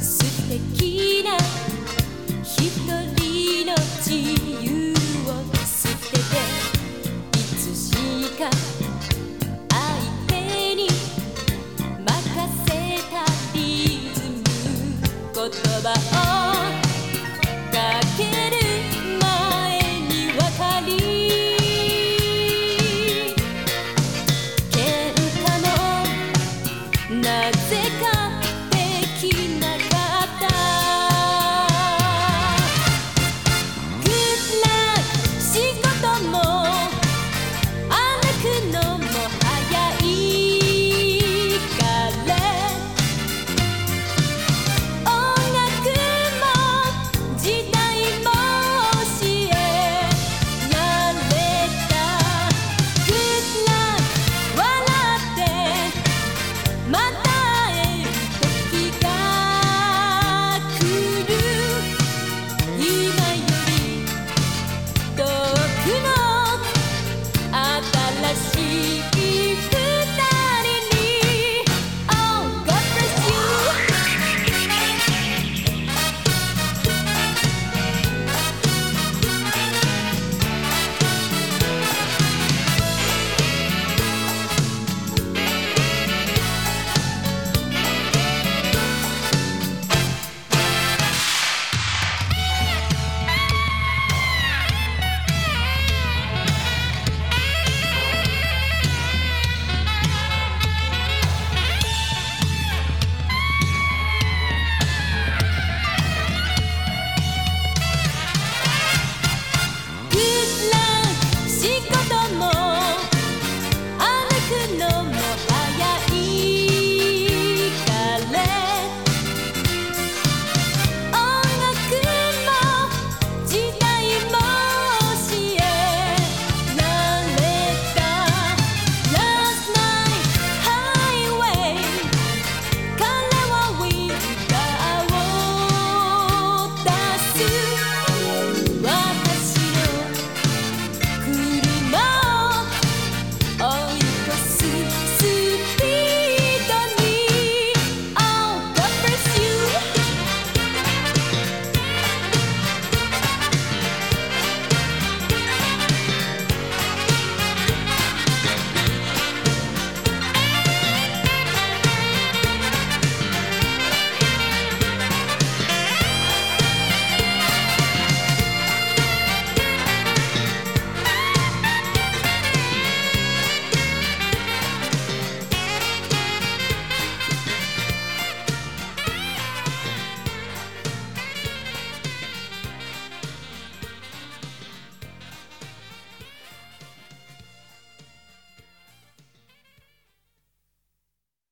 すてきなひとりのちゆうを捨けていつしかあいてに任せたリズムことばをなぜか